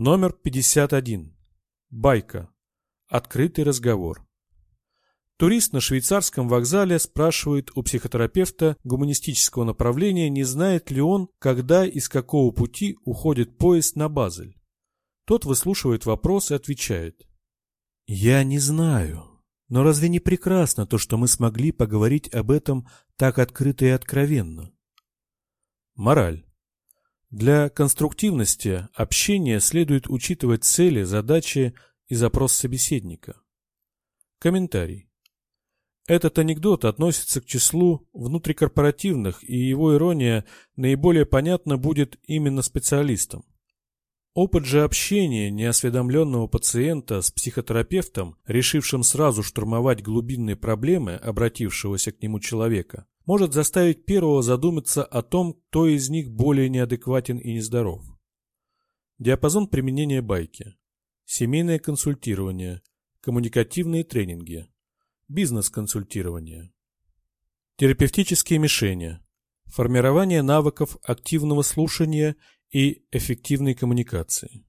Номер 51. Байка. Открытый разговор. Турист на швейцарском вокзале спрашивает у психотерапевта гуманистического направления, не знает ли он, когда и с какого пути уходит поезд на Базель. Тот выслушивает вопрос и отвечает. «Я не знаю. Но разве не прекрасно то, что мы смогли поговорить об этом так открыто и откровенно?» Мораль. Для конструктивности общения следует учитывать цели, задачи и запрос собеседника. Комментарий. Этот анекдот относится к числу внутрикорпоративных, и его ирония наиболее понятна будет именно специалистам. Опыт же общения неосведомленного пациента с психотерапевтом, решившим сразу штурмовать глубинные проблемы обратившегося к нему человека, может заставить первого задуматься о том, кто из них более неадекватен и нездоров. Диапазон применения байки. Семейное консультирование. Коммуникативные тренинги. Бизнес-консультирование. Терапевтические мишени. Формирование навыков активного слушания и эффективной коммуникации.